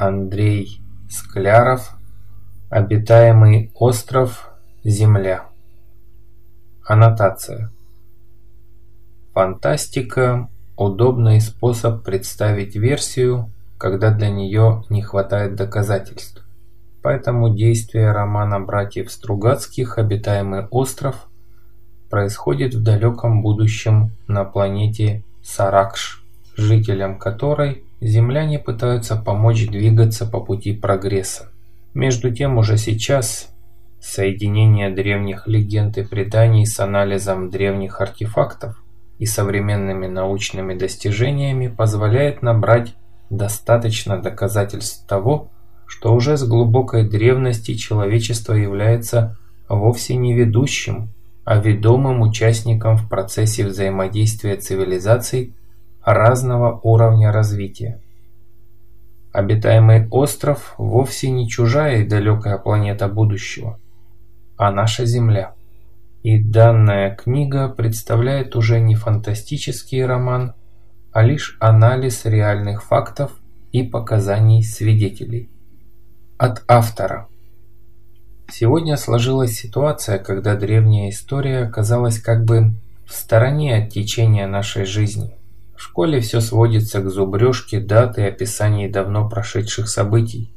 Андрей Скляров Обитаемый остров Земля. Аннотация. Фантастика – удобный способ представить версию, когда для нее не хватает доказательств. Поэтому действие романа братьев Стругацких. «Обитаемый остров» происходит в далеком будущем на планете Саракш, жителям которой земляне пытаются помочь двигаться по пути прогресса. Между тем уже сейчас соединение древних легенд и преданий с анализом древних артефактов и современными научными достижениями позволяет набрать достаточно доказательств того, что уже с глубокой древности человечество является вовсе не ведущим, а ведомым участником в процессе взаимодействия цивилизаций разного уровня развития. Обитаемый остров вовсе не чужая и далекая планета будущего, а наша Земля. И данная книга представляет уже не фантастический роман, а лишь анализ реальных фактов и показаний свидетелей. От автора. Сегодня сложилась ситуация, когда древняя история оказалась как бы в стороне от течения нашей жизни. В школе все сводится к зубрежке дат и описаний давно прошедших событий.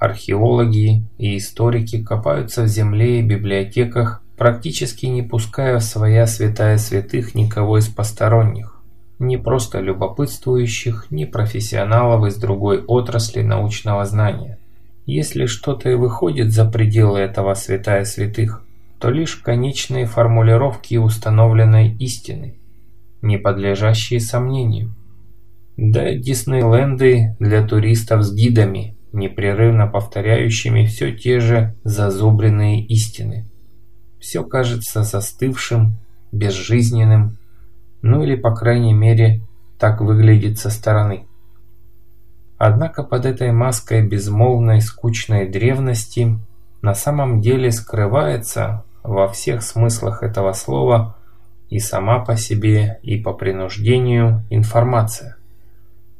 Археологи и историки копаются в земле и библиотеках, практически не пуская в своя святая святых никого из посторонних, не просто любопытствующих, ни профессионалов из другой отрасли научного знания. Если что-то и выходит за пределы этого святая святых, то лишь конечные формулировки установленной истины – не подлежащие сомнению. Да Диснейленды для туристов с гидами, непрерывно повторяющими все те же зазубренные истины. Все кажется застывшим, безжизненным, ну или по крайней мере так выглядит со стороны. Однако под этой маской безмолвной скучной древности на самом деле скрывается во всех смыслах этого слова и сама по себе, и по принуждению информация,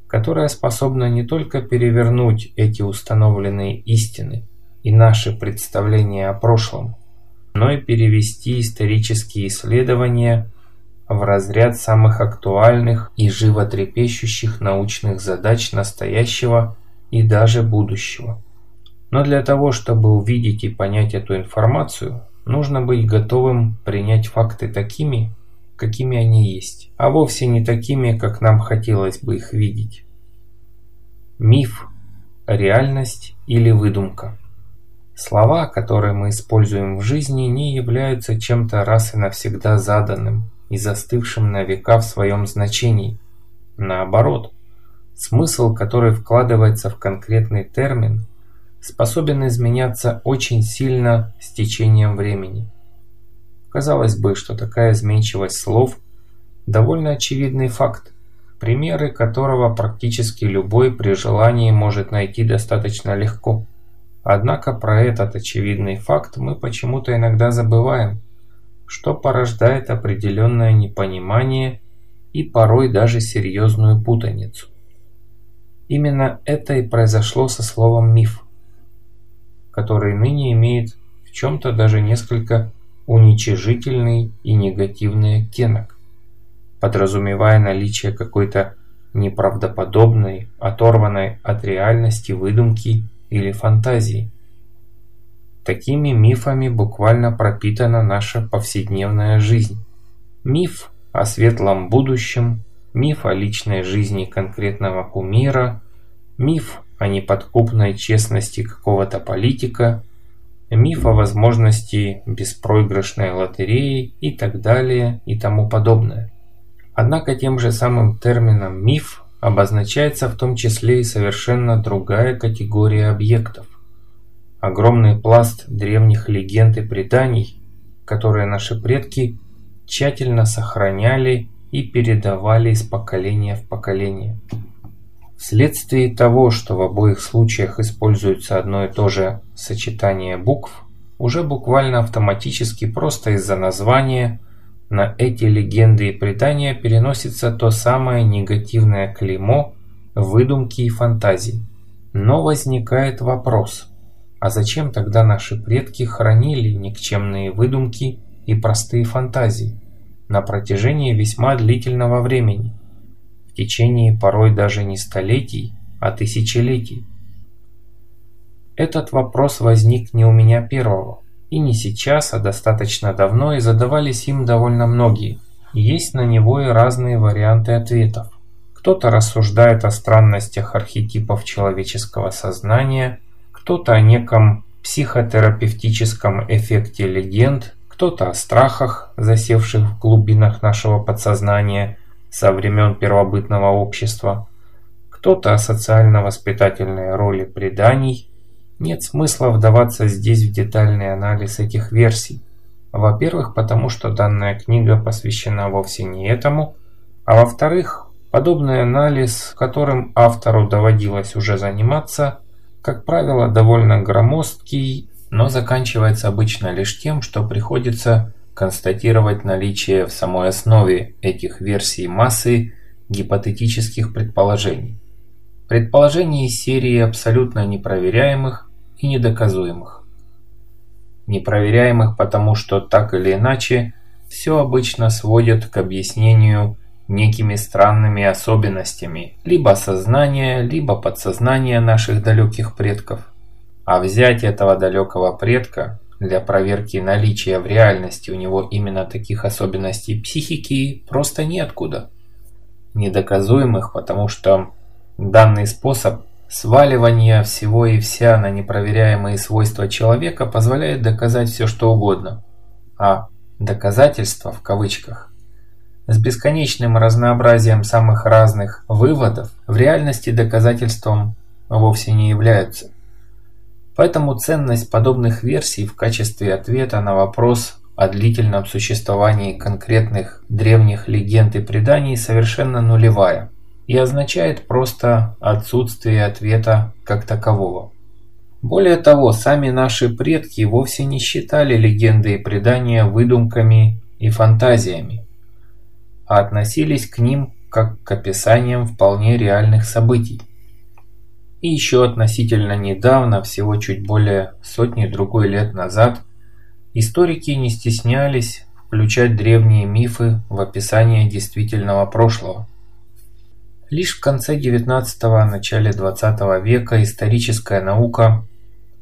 которая способна не только перевернуть эти установленные истины и наши представления о прошлом, но и перевести исторические исследования в разряд самых актуальных и животрепещущих научных задач настоящего и даже будущего. Но для того, чтобы увидеть и понять эту информацию, нужно быть готовым принять факты такими, какими они есть, а вовсе не такими, как нам хотелось бы их видеть. Миф, реальность или выдумка. Слова, которые мы используем в жизни, не являются чем-то раз и навсегда заданным и застывшим на века в своем значении. Наоборот, смысл, который вкладывается в конкретный термин, способен изменяться очень сильно с течением времени. Казалось бы, что такая изменчивость слов – довольно очевидный факт, примеры которого практически любой при желании может найти достаточно легко. Однако про этот очевидный факт мы почему-то иногда забываем, что порождает определенное непонимание и порой даже серьезную путаницу. Именно это и произошло со словом «миф», который ныне имеет в чем-то даже несколько уничижительный и негативный оттенок, подразумевая наличие какой-то неправдоподобной, оторванной от реальности выдумки или фантазии. Такими мифами буквально пропитана наша повседневная жизнь. Миф о светлом будущем, миф о личной жизни конкретного кумира, миф о неподкупной честности какого-то политика – миф о возможности беспроигрышной лотереи и так далее и тому подобное. Однако тем же самым термином «миф» обозначается в том числе и совершенно другая категория объектов. Огромный пласт древних легенд и преданий, которые наши предки тщательно сохраняли и передавали из поколения в поколение. Вследствие того, что в обоих случаях используется одно и то же сочетание букв, уже буквально автоматически просто из-за названия на эти легенды и предания переносится то самое негативное клеймо выдумки и фантазии. Но возникает вопрос, а зачем тогда наши предки хранили никчемные выдумки и простые фантазии на протяжении весьма длительного времени, в течение порой даже не столетий, а тысячелетий? Этот вопрос возник не у меня первого, и не сейчас, а достаточно давно, и задавались им довольно многие. Есть на него и разные варианты ответов. Кто-то рассуждает о странностях архетипов человеческого сознания, кто-то о неком психотерапевтическом эффекте легенд, кто-то о страхах, засевших в глубинах нашего подсознания со времен первобытного общества, кто-то о социально-воспитательной роли преданий. Нет смысла вдаваться здесь в детальный анализ этих версий. Во-первых, потому что данная книга посвящена вовсе не этому, а во-вторых, Подобный анализ, которым автору доводилось уже заниматься, как правило, довольно громоздкий, но заканчивается обычно лишь тем, что приходится констатировать наличие в самой основе этих версий массы гипотетических предположений. Предположений из серии абсолютно непроверяемых и недоказуемых. Непроверяемых потому, что так или иначе все обычно сводят к объяснению некими странными особенностями либо сознания, либо подсознания наших далеких предков. А взять этого далекого предка для проверки наличия в реальности у него именно таких особенностей психики просто неоткуда. Недоказуемых, потому что данный способ сваливания всего и вся на непроверяемые свойства человека позволяет доказать все что угодно. А «доказательства» в кавычках с бесконечным разнообразием самых разных выводов в реальности доказательством вовсе не являются. Поэтому ценность подобных версий в качестве ответа на вопрос о длительном существовании конкретных древних легенд и преданий совершенно нулевая и означает просто отсутствие ответа как такового. Более того, сами наши предки вовсе не считали легенды и предания выдумками и фантазиями а относились к ним как к описаниям вполне реальных событий. И еще относительно недавно, всего чуть более сотни-другой лет назад, историки не стеснялись включать древние мифы в описание действительного прошлого. Лишь в конце XIX – начале XX века историческая наука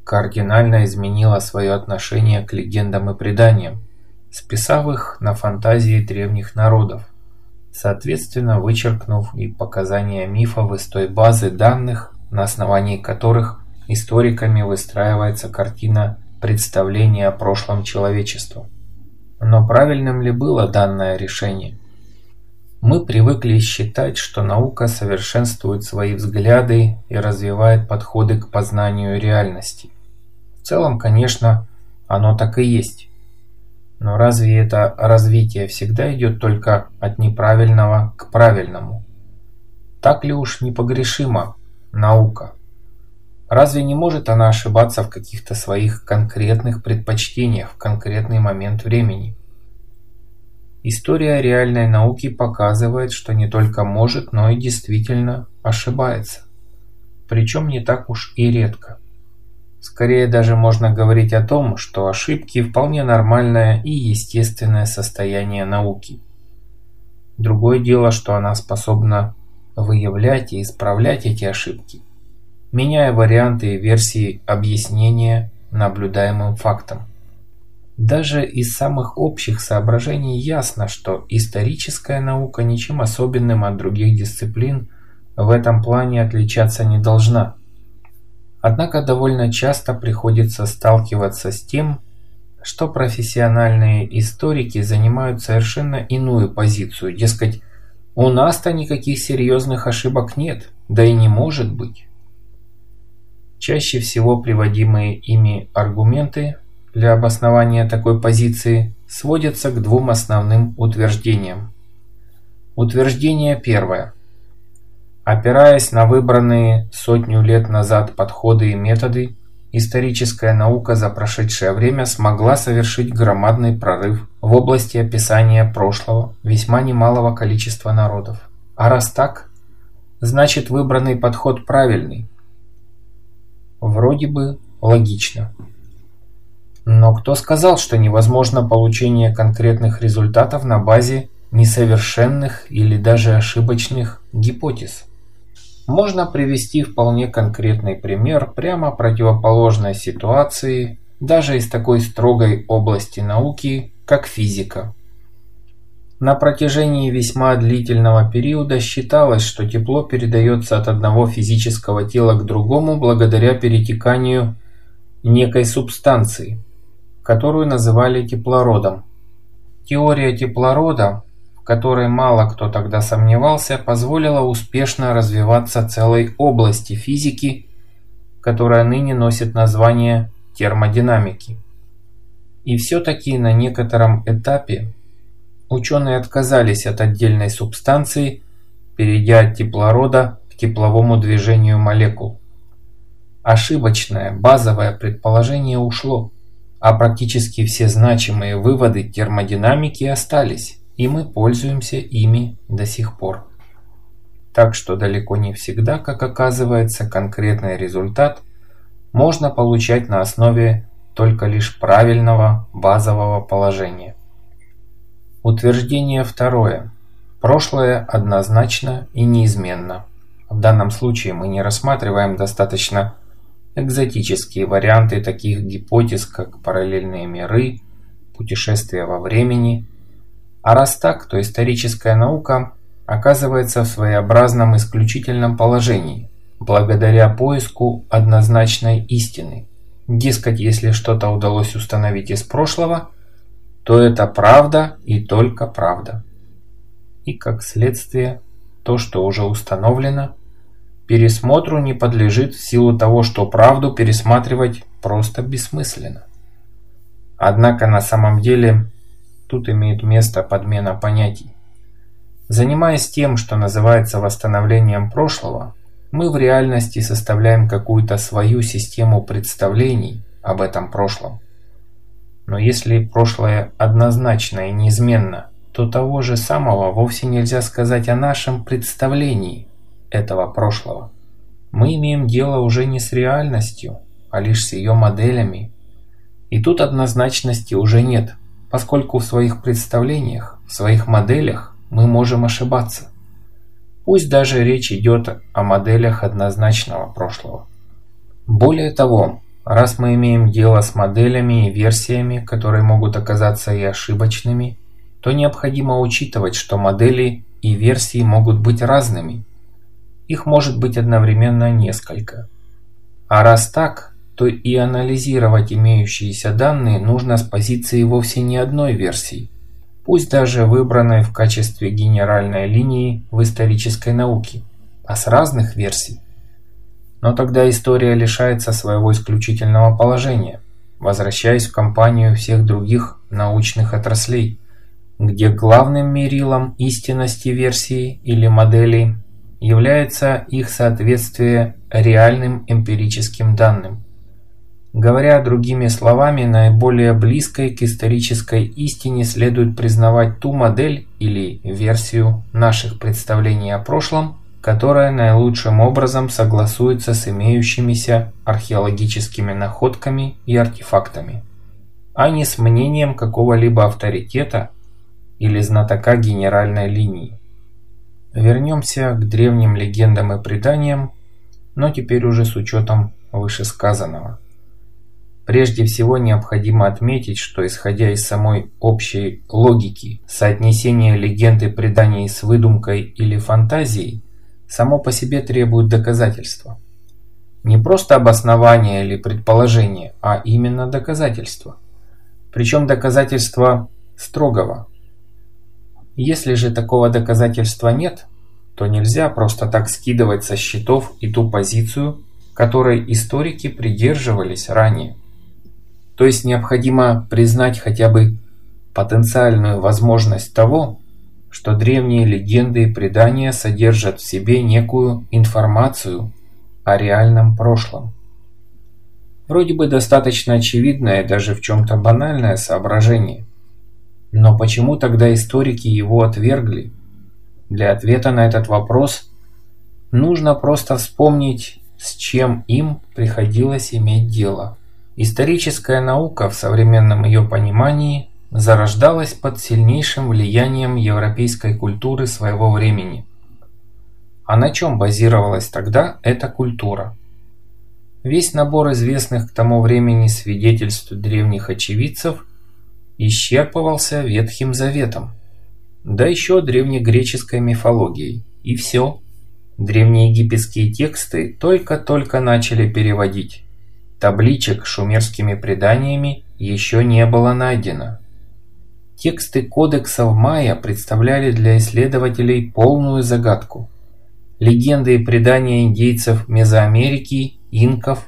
кардинально изменила свое отношение к легендам и преданиям, списав их на фантазии древних народов соответственно вычеркнув и показания мифов из той базы данных, на основании которых историками выстраивается картина представления о прошлом человечества. Но правильным ли было данное решение? Мы привыкли считать, что наука совершенствует свои взгляды и развивает подходы к познанию реальности. В целом, конечно, оно так и есть. Но разве это развитие всегда идет только от неправильного к правильному? Так ли уж непогрешима наука? Разве не может она ошибаться в каких-то своих конкретных предпочтениях в конкретный момент времени? История реальной науки показывает, что не только может, но и действительно ошибается. Причем не так уж и редко. Скорее даже можно говорить о том, что ошибки – вполне нормальное и естественное состояние науки. Другое дело, что она способна выявлять и исправлять эти ошибки, меняя варианты и версии объяснения наблюдаемым фактам. Даже из самых общих соображений ясно, что историческая наука ничем особенным от других дисциплин в этом плане отличаться не должна – Однако довольно часто приходится сталкиваться с тем, что профессиональные историки занимают совершенно иную позицию, дескать, у нас-то никаких серьезных ошибок нет, да и не может быть. Чаще всего приводимые ими аргументы для обоснования такой позиции сводятся к двум основным утверждениям. Утверждение первое – Опираясь на выбранные сотню лет назад подходы и методы, историческая наука за прошедшее время смогла совершить громадный прорыв в области описания прошлого весьма немалого количества народов. А раз так, значит выбранный подход правильный. Вроде бы логично. Но кто сказал, что невозможно получение конкретных результатов на базе несовершенных или даже ошибочных гипотез? Можно привести вполне конкретный пример прямо противоположной ситуации даже из такой строгой области науки, как физика. На протяжении весьма длительного периода считалось, что тепло передается от одного физического тела к другому благодаря перетеканию некой субстанции, которую называли теплородом. Теория теплорода, которой мало кто тогда сомневался, позволила успешно развиваться целой области физики, которая ныне носит название термодинамики. И все-таки на некотором этапе ученые отказались от отдельной субстанции, перейдя от теплорода к тепловому движению молекул. Ошибочное базовое предположение ушло, а практически все значимые выводы термодинамики остались, и мы пользуемся ими до сих пор. Так что далеко не всегда, как оказывается, конкретный результат можно получать на основе только лишь правильного базового положения. Утверждение второе. Прошлое однозначно и неизменно. В данном случае мы не рассматриваем достаточно экзотические варианты таких гипотез, как параллельные миры, путешествия во времени. А раз так, то историческая наука оказывается в своеобразном исключительном положении, благодаря поиску однозначной истины. Дескать, если что-то удалось установить из прошлого – то это правда и только правда. И как следствие, то, что уже установлено, пересмотру не подлежит в силу того, что правду пересматривать просто бессмысленно. Однако на самом деле тут имеет место подмена понятий. Занимаясь тем, что называется восстановлением прошлого, мы в реальности составляем какую-то свою систему представлений об этом прошлом. Но если прошлое однозначно и неизменно, то того же самого вовсе нельзя сказать о нашем представлении этого прошлого. Мы имеем дело уже не с реальностью, а лишь с ее моделями. И тут однозначности уже нет, поскольку в своих представлениях, в своих моделях мы можем ошибаться. Пусть даже речь идет о моделях однозначного прошлого. Более того, Раз мы имеем дело с моделями и версиями, которые могут оказаться и ошибочными, то необходимо учитывать, что модели и версии могут быть разными. Их может быть одновременно несколько. А раз так, то и анализировать имеющиеся данные нужно с позиции вовсе не одной версии, пусть даже выбранной в качестве генеральной линии в исторической науке, а с разных версий. Но тогда история лишается своего исключительного положения, возвращаясь в компанию всех других научных отраслей, где главным мерилом истинности версии или моделей является их соответствие реальным эмпирическим данным. Говоря другими словами, наиболее близкой к исторической истине следует признавать ту модель или версию наших представлений о прошлом, которая наилучшим образом согласуется с имеющимися археологическими находками и артефактами, а не с мнением какого-либо авторитета или знатока генеральной линии. Вернемся к древним легендам и преданиям, но теперь уже с учетом вышесказанного. Прежде всего необходимо отметить, что исходя из самой общей логики соотнесения легенд и преданий с выдумкой или фантазией, само по себе требует доказательства. Не просто обоснования или предположения, а именно доказательства. Причем доказательства строгого. Если же такого доказательства нет, то нельзя просто так скидывать со счетов и ту позицию, которой историки придерживались ранее. То есть необходимо признать хотя бы потенциальную возможность того, что древние легенды и предания содержат в себе некую информацию о реальном прошлом. Вроде бы достаточно очевидное, даже в чем-то банальное соображение. Но почему тогда историки его отвергли? Для ответа на этот вопрос нужно просто вспомнить с чем им приходилось иметь дело. Историческая наука в современном ее понимании зарождалась под сильнейшим влиянием европейской культуры своего времени. А на чем базировалась тогда эта культура? Весь набор известных к тому времени свидетельств древних очевидцев исчерпывался Ветхим Заветом, да еще древнегреческой мифологией, и все. Древнеегипетские тексты только-только начали переводить. Табличек с шумерскими преданиями еще не было найдено. Тексты кодексов майя представляли для исследователей полную загадку. Легенды и предания индейцев Мезоамерики, инков,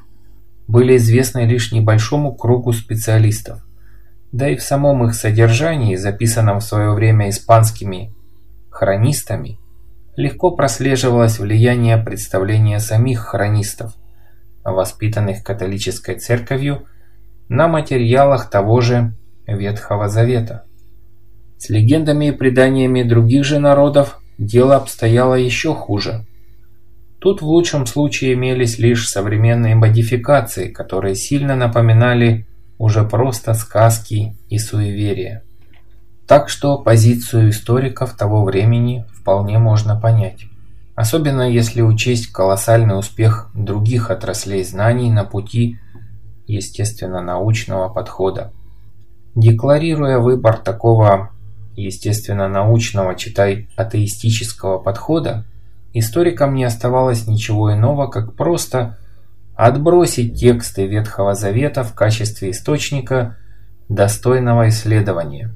были известны лишь небольшому кругу специалистов. Да и в самом их содержании, записанном в свое время испанскими хронистами, легко прослеживалось влияние представления самих хронистов, воспитанных католической церковью, на материалах того же Ветхого Завета. С легендами и преданиями других же народов дело обстояло еще хуже. Тут в лучшем случае имелись лишь современные модификации, которые сильно напоминали уже просто сказки и суеверия. Так что позицию историков того времени вполне можно понять. Особенно если учесть колоссальный успех других отраслей знаний на пути естественно-научного подхода. Декларируя выбор такого естественно-научного, читай, атеистического подхода, историкам не оставалось ничего иного, как просто отбросить тексты Ветхого Завета в качестве источника достойного исследования.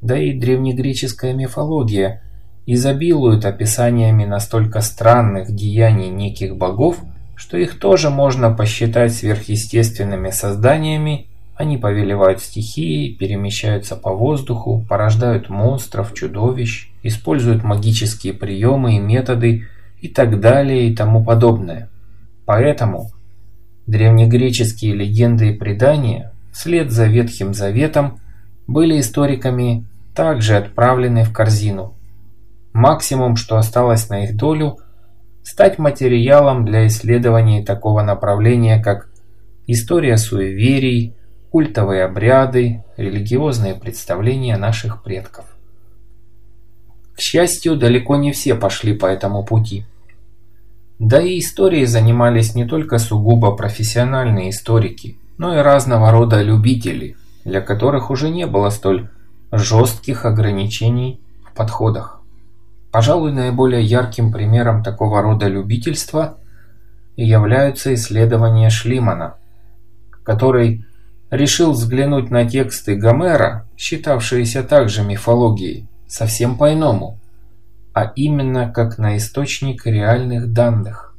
Да и древнегреческая мифология изобилует описаниями настолько странных деяний неких богов, что их тоже можно посчитать сверхъестественными созданиями они повелевают стихией, перемещаются по воздуху, порождают монстров, чудовищ, используют магические приемы и методы и так далее и тому подобное. Поэтому древнегреческие легенды и предания, вслед за Ветхим Заветом, были историками также отправлены в корзину. Максимум, что осталось на их долю, стать материалом для исследований такого направления, как история суеверий, культовые обряды, религиозные представления наших предков. К счастью, далеко не все пошли по этому пути. Да и историей занимались не только сугубо профессиональные историки, но и разного рода любители, для которых уже не было столь жестких ограничений в подходах. Пожалуй, наиболее ярким примером такого рода любительства являются исследования Шлимана, который решил взглянуть на тексты Гомера, считавшиеся также мифологией, совсем по-иному, а именно как на источник реальных данных.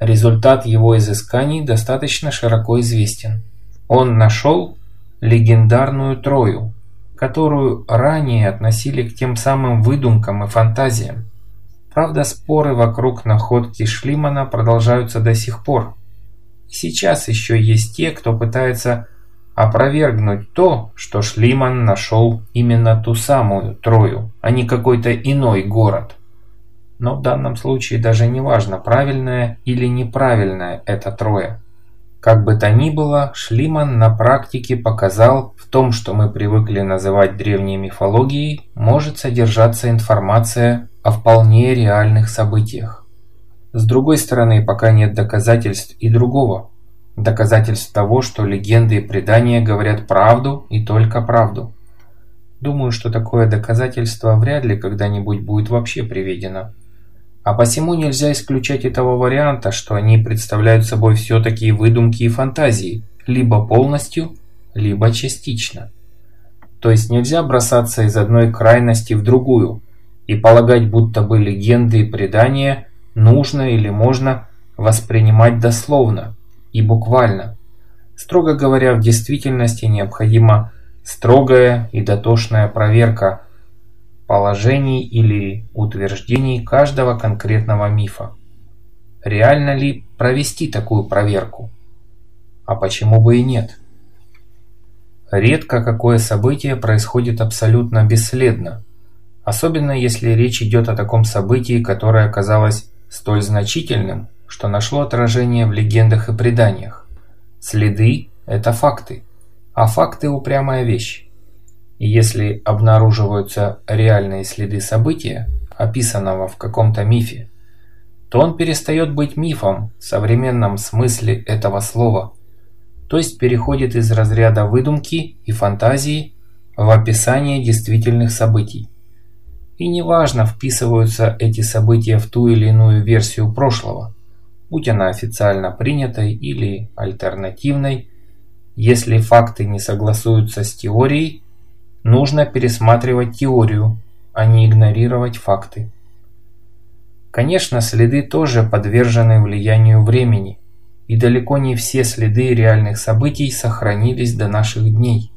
Результат его изысканий достаточно широко известен. Он нашел легендарную Трою, которую ранее относили к тем самым выдумкам и фантазиям. Правда, споры вокруг находки Шлимана продолжаются до сих пор. Сейчас еще есть те, кто пытается опровергнуть то, что Шлиман нашел именно ту самую Трою, а не какой-то иной город. Но в данном случае даже не важно, правильная или неправильная эта Троя. Как бы то ни было, Шлиман на практике показал, в том, что мы привыкли называть древней мифологией, может содержаться информация о вполне реальных событиях. С другой стороны, пока нет доказательств и другого. Доказательств того, что легенды и предания говорят правду и только правду. Думаю, что такое доказательство вряд ли когда-нибудь будет вообще приведено. А посему нельзя исключать и того варианта, что они представляют собой все-таки выдумки и фантазии, либо полностью, либо частично. То есть нельзя бросаться из одной крайности в другую и полагать, будто бы легенды и предания – нужно или можно воспринимать дословно и буквально. Строго говоря, в действительности необходима строгая и дотошная проверка положений или утверждений каждого конкретного мифа. Реально ли провести такую проверку? А почему бы и нет? Редко какое событие происходит абсолютно бесследно, особенно если речь идет о таком событии, которое оказалось столь значительным что нашло отражение в легендах и преданиях. Следы – это факты, а факты – упрямая вещь. И если обнаруживаются реальные следы события, описанного в каком-то мифе, то он перестает быть мифом в современном смысле этого слова, то есть переходит из разряда выдумки и фантазии в описание действительных событий. И неважно, вписываются эти события в ту или иную версию прошлого, будь она официально принятой или альтернативной, если факты не согласуются с теорией, нужно пересматривать теорию, а не игнорировать факты. Конечно, следы тоже подвержены влиянию времени, и далеко не все следы реальных событий сохранились до наших дней.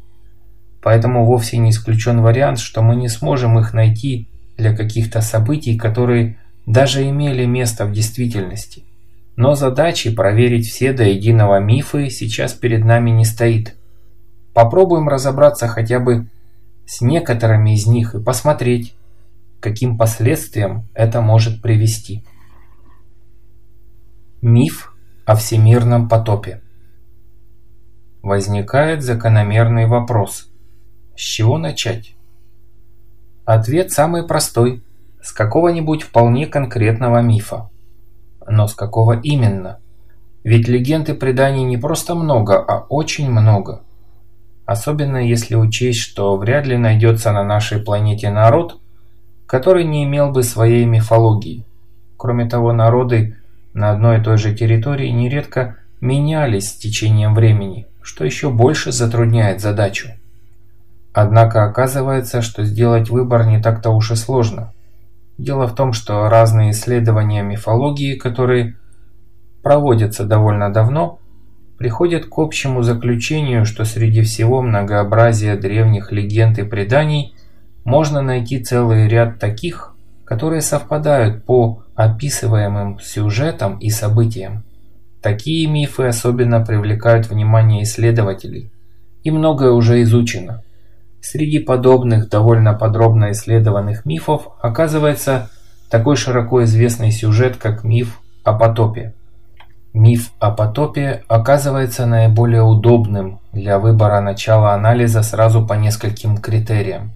Поэтому вовсе не исключен вариант, что мы не сможем их найти для каких-то событий, которые даже имели место в действительности. Но задачи проверить все до единого мифы сейчас перед нами не стоит. Попробуем разобраться хотя бы с некоторыми из них и посмотреть, каким последствиям это может привести. Миф о всемирном потопе. Возникает закономерный вопрос. С чего начать? Ответ самый простой. С какого-нибудь вполне конкретного мифа. Но с какого именно? Ведь легенд и преданий не просто много, а очень много. Особенно если учесть, что вряд ли найдется на нашей планете народ, который не имел бы своей мифологии. Кроме того, народы на одной и той же территории нередко менялись с течением времени, что еще больше затрудняет задачу. Однако оказывается, что сделать выбор не так-то уж и сложно. Дело в том, что разные исследования мифологии, которые проводятся довольно давно, приходят к общему заключению, что среди всего многообразия древних легенд и преданий можно найти целый ряд таких, которые совпадают по описываемым сюжетам и событиям. Такие мифы особенно привлекают внимание исследователей, и многое уже изучено. Среди подобных довольно подробно исследованных мифов оказывается такой широко известный сюжет, как миф о потопе. Миф о потопе оказывается наиболее удобным для выбора начала анализа сразу по нескольким критериям.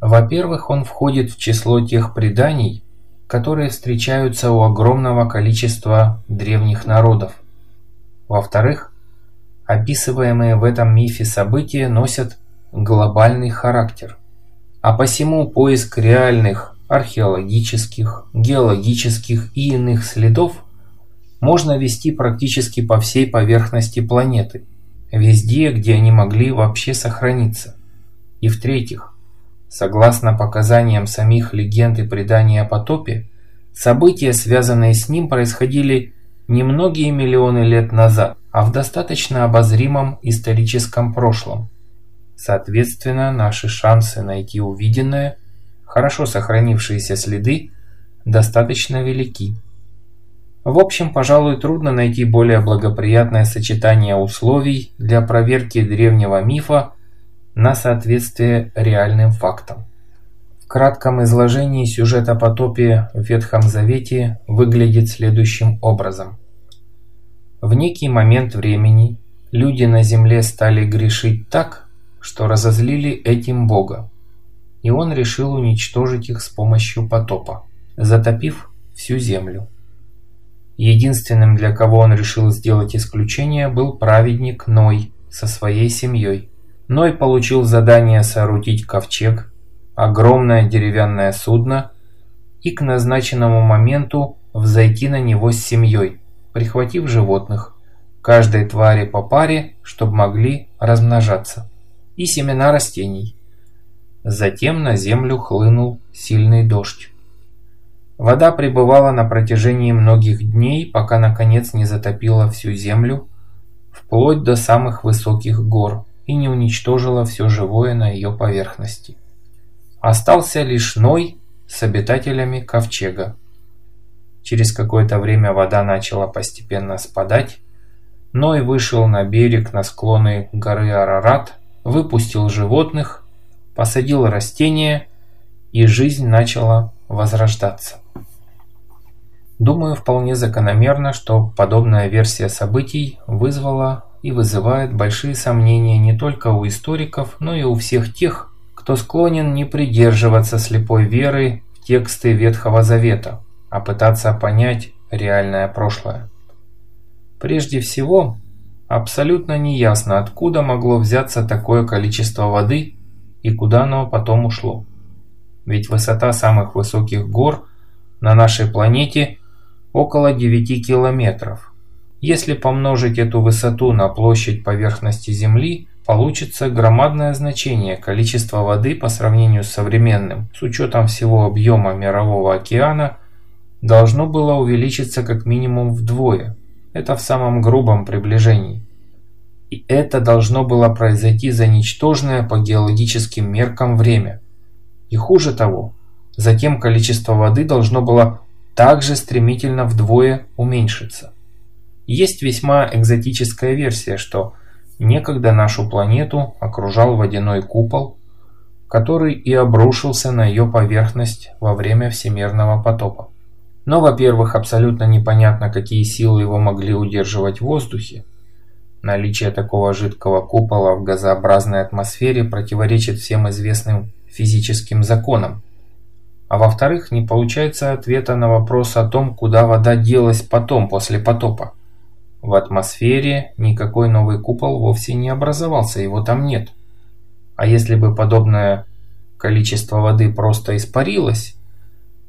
Во-первых, он входит в число тех преданий, которые встречаются у огромного количества древних народов. Во-вторых, описываемые в этом мифе события носят глобальный характер. А посему поиск реальных археологических, геологических и иных следов можно вести практически по всей поверхности планеты, везде, где они могли вообще сохраниться. И в-третьих, согласно показаниям самих легенд и преданий о потопе, события, связанные с ним, происходили не многие миллионы лет назад, а в достаточно обозримом историческом прошлом. Соответственно, наши шансы найти увиденное, хорошо сохранившиеся следы, достаточно велики. В общем, пожалуй, трудно найти более благоприятное сочетание условий для проверки древнего мифа на соответствие реальным фактам. В кратком изложении сюжет о потопе в Ветхом Завете выглядит следующим образом. В некий момент времени люди на земле стали грешить так, что разозлили этим Бога, и он решил уничтожить их с помощью потопа, затопив всю землю. Единственным, для кого он решил сделать исключение, был праведник Ной со своей семьей. Ной получил задание соорудить ковчег, огромное деревянное судно и к назначенному моменту взойти на него с семьей, прихватив животных, каждой твари по паре, чтобы могли размножаться и семена растений. Затем на землю хлынул сильный дождь. Вода пребывала на протяжении многих дней, пока наконец не затопила всю землю, вплоть до самых высоких гор, и не уничтожила все живое на ее поверхности. Остался лишь Ной с обитателями ковчега. Через какое-то время вода начала постепенно спадать. Ной вышел на берег на склоны горы Арарат выпустил животных, посадил растения, и жизнь начала возрождаться. Думаю, вполне закономерно, что подобная версия событий вызвала и вызывает большие сомнения не только у историков, но и у всех тех, кто склонен не придерживаться слепой веры в тексты Ветхого Завета, а пытаться понять реальное прошлое. Прежде всего, абсолютно неясно, откуда могло взяться такое количество воды и куда оно потом ушло. Ведь высота самых высоких гор на нашей планете около 9 километров. Если помножить эту высоту на площадь поверхности Земли, получится громадное значение количества воды по сравнению с современным, с учетом всего объема Мирового океана, должно было увеличиться как минимум вдвое. Это в самом грубом приближении. И это должно было произойти за ничтожное по геологическим меркам время. И хуже того, затем количество воды должно было также стремительно вдвое уменьшиться. Есть весьма экзотическая версия, что некогда нашу планету окружал водяной купол, который и обрушился на ее поверхность во время всемирного потопа. Но, во-первых, абсолютно непонятно, какие силы его могли удерживать в воздухе, Наличие такого жидкого купола в газообразной атмосфере противоречит всем известным физическим законам. А во-вторых, не получается ответа на вопрос о том, куда вода делась потом, после потопа. В атмосфере никакой новый купол вовсе не образовался, его там нет. А если бы подобное количество воды просто испарилось,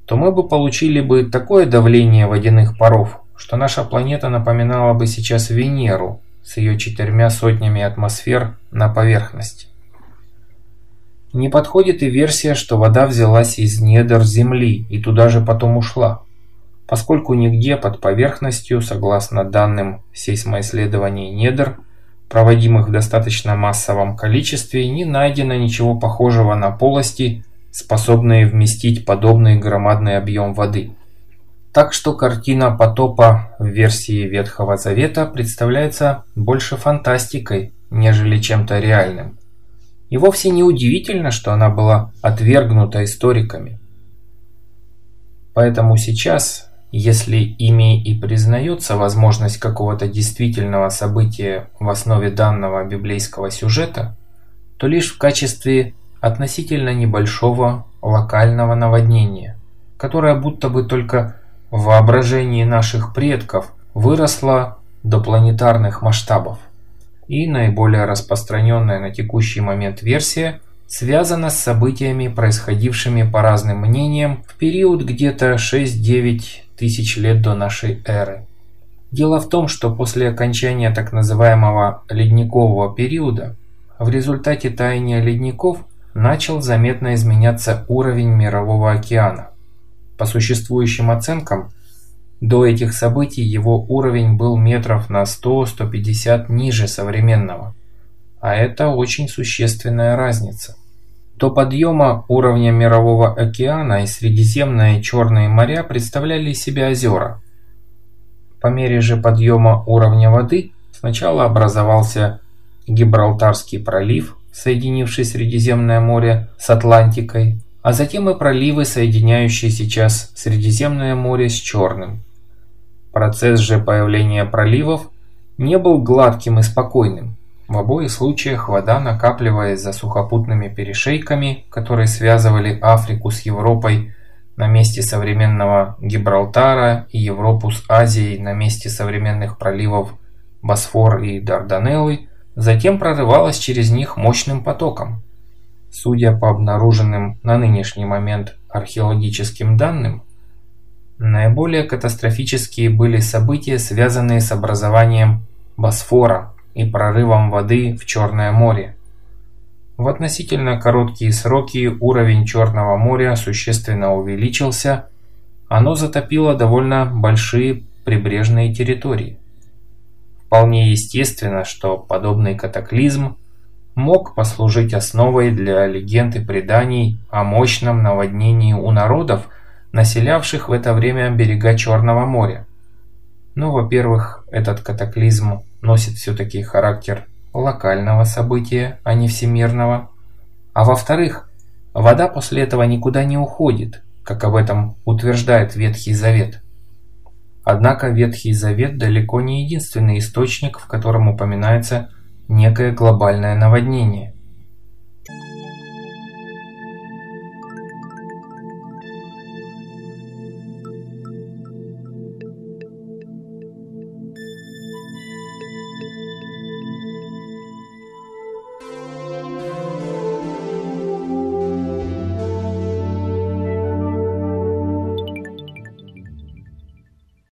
то мы бы получили бы такое давление водяных паров, что наша планета напоминала бы сейчас Венеру, с ее четырьмя сотнями атмосфер на поверхность. Не подходит и версия, что вода взялась из недр Земли и туда же потом ушла, поскольку нигде под поверхностью, согласно данным сейсмоисследований недр, проводимых в достаточно массовом количестве, не найдено ничего похожего на полости, способные вместить подобный громадный объем воды. Так что картина потопа в версии Ветхого Завета представляется больше фантастикой, нежели чем-то реальным. И вовсе не удивительно, что она была отвергнута историками. Поэтому сейчас, если ими и признается возможность какого-то действительного события в основе данного библейского сюжета, то лишь в качестве относительно небольшого локального наводнения, которое будто бы только в воображении наших предков выросла до планетарных масштабов. И наиболее распространенная на текущий момент версия связана с событиями, происходившими по разным мнениям в период где-то 6-9 тысяч лет до нашей эры. Дело в том, что после окончания так называемого ледникового периода в результате таяния ледников начал заметно изменяться уровень Мирового океана. По существующим оценкам, до этих событий его уровень был метров на 100-150 ниже современного. А это очень существенная разница. До подъема уровня Мирового океана и Средиземное и Черные моря представляли себе озера. По мере же подъема уровня воды сначала образовался Гибралтарский пролив, соединивший Средиземное море с Атлантикой, а затем и проливы, соединяющие сейчас Средиземное море с Черным. Процесс же появления проливов не был гладким и спокойным. В обоих случаях вода, накапливаясь за сухопутными перешейками, которые связывали Африку с Европой на месте современного Гибралтара и Европу с Азией на месте современных проливов Босфор и Дарданеллы, затем прорывалась через них мощным потоком. Судя по обнаруженным на нынешний момент археологическим данным, наиболее катастрофические были события, связанные с образованием Босфора и прорывом воды в Черное море. В относительно короткие сроки уровень Черного моря существенно увеличился, оно затопило довольно большие прибрежные территории. Вполне естественно, что подобный катаклизм – мог послужить основой для легенд и преданий о мощном наводнении у народов, населявших в это время берега Черного моря. Но, во-первых, этот катаклизм носит все-таки характер локального события, а не всемирного. А во-вторых, вода после этого никуда не уходит, как об этом утверждает Ветхий Завет. Однако Ветхий Завет далеко не единственный источник, в котором упоминается некое глобальное наводнение.